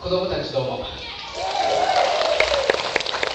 子供たちどうも。